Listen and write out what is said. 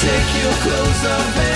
Take your clothes off